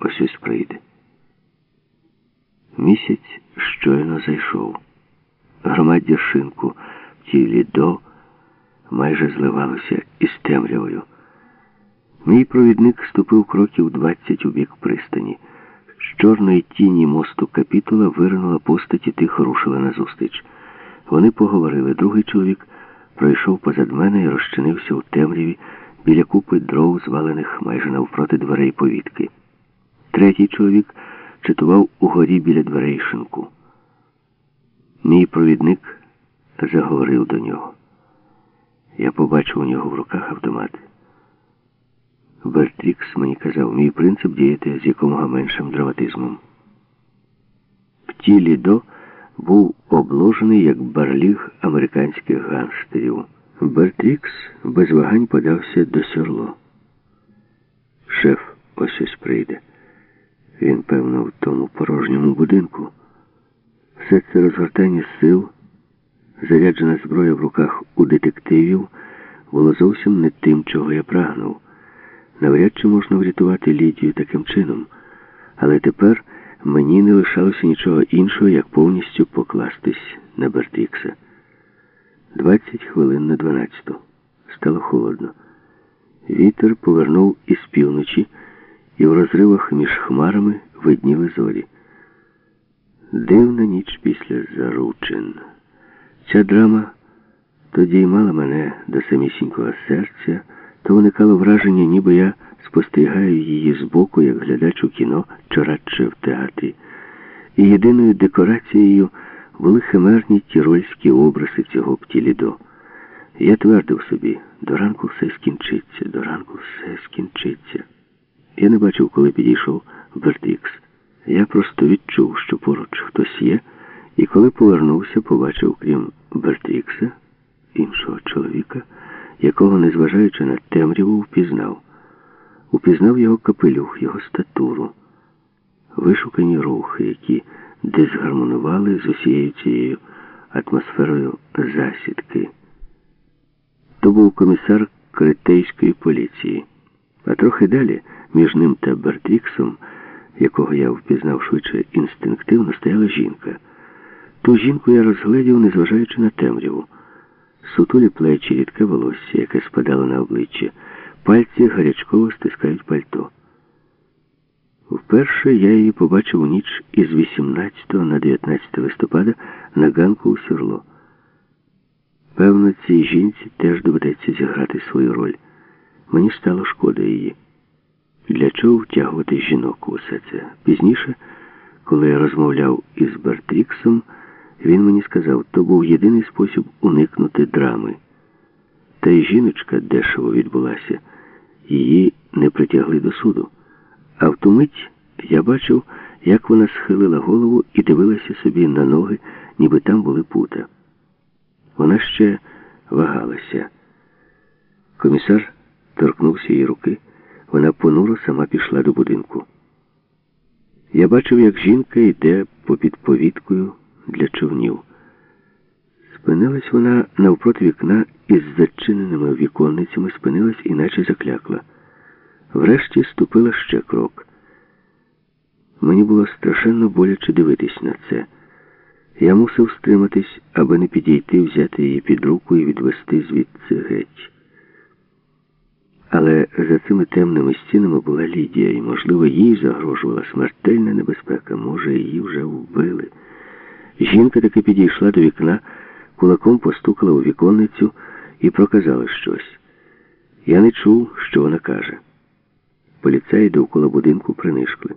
ось ось прийде. Місяць щойно зайшов. Громаддя шинку в тілі до майже зливалося із темрявою. Мій провідник ступив кроків двадцять у бік пристані. З чорної тіні мосту капітула виринула постать і тихо рушила назустріч. Вони поговорили. Другий чоловік пройшов позад мене і розчинився у темряві біля купи дров, звалених майже навпроти дверей повітки. Третій чоловік читував угорі біля дверей шинку. Мій провідник заговорив до нього. Я побачив у нього в руках автомат. Бертрікс мені казав, мій принцип діяти з якомога меншим драматизмом. Тілі до був обложений як барліг американських гангстерів. Бертрікс без вагань подався до серло. Шеф ось ось прийде. Він, певно, в тому порожньому будинку. Все це розгортання сил, заряджена зброя в руках у детективів, було зовсім не тим, чого я прагнув. Навряд чи можна врятувати Лідію таким чином. Але тепер мені не лишалося нічого іншого, як повністю покластись на Бертрікса. Двадцять хвилин на дванадцяту. Стало холодно. Вітер повернув із півночі, і в розривах між хмарами видніли зорі. Дивна ніч після заручин. Ця драма то діймала мене до самісінького серця, то виникало враження, ніби я спостерігаю її збоку, як глядач у кіно, чи радше в театрі. І єдиною декорацією були химерні тірольські образи цього птілідо. Я твердив собі, до ранку все скінчиться, до ранку все скінчиться. Я не бачив, коли підійшов Бертрікс. Я просто відчув, що поруч хтось є, і коли повернувся, побачив, крім Бертрікса, іншого чоловіка, якого, незважаючи на темряву, впізнав. Упізнав його капелюх, його статуру, вишукані рухи, які дезгармонували з усією цією атмосферою засідки. То був комісар критейської поліції. А трохи далі, між ним та Бертріксом, якого я впізнав швидше інстинктивно, стояла жінка. Ту жінку я розгледів, незважаючи на темряву. Сутулі плечі, рідке волосся, яке спадало на обличчя, пальці гарячково стискають пальто. Вперше я її побачив у ніч із 18 на 19 листопада на ганку у сюрло. Певно, цій жінці теж доведеться зіграти свою роль. Мені стало шкода її. Чого втягувати жінок у усе це? Пізніше, коли я розмовляв із Бертріксом, він мені сказав, то був єдиний спосіб уникнути драми. Та й жіночка дешево відбулася, її не притягли до суду. А в ту мить я бачив, як вона схилила голову і дивилася собі на ноги, ніби там були пута. Вона ще вагалася. Комісар торкнувся її руки. Вона понуро сама пішла до будинку. Я бачив, як жінка йде попід повіткою для човнів. Спинилась вона навпроти вікна із зачиненими віконницями, спинилась і наче заклякла. Врешті ступила ще крок. Мені було страшенно боляче дивитись на це. Я мусив стриматись, аби не підійти, взяти її під руку і відвести звідси геть. Але за цими темними стінами була Лідія, і, можливо, їй загрожувала смертельна небезпека. Може, її вже вбили. Жінка таки підійшла до вікна, кулаком постукала у віконницю і проказала щось. Я не чув, що вона каже. Поліцаї довкола будинку принишкли.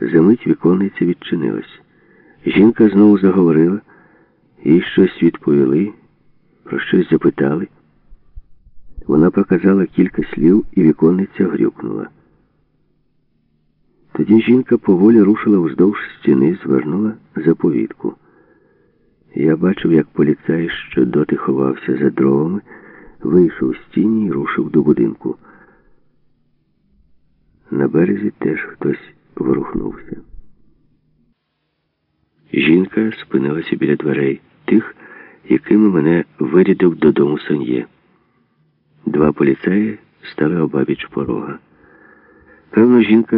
Замить віконниця відчинилась. Жінка знову заговорила, їй щось відповіли, про щось запитали. Вона проказала кілька слів, і віконниця грюкнула. Тоді жінка поволі рушила вздовж стіни, звернула заповідку. Я бачив, як поліцай, що доти ховався за дровами, вийшов з тіні і рушив до будинку. На березі теж хтось ворухнувся. Жінка спинилася біля дверей тих, якими мене вирядив додому Сон'є. Два поліцаї стали обабіч порога. Певно, жінка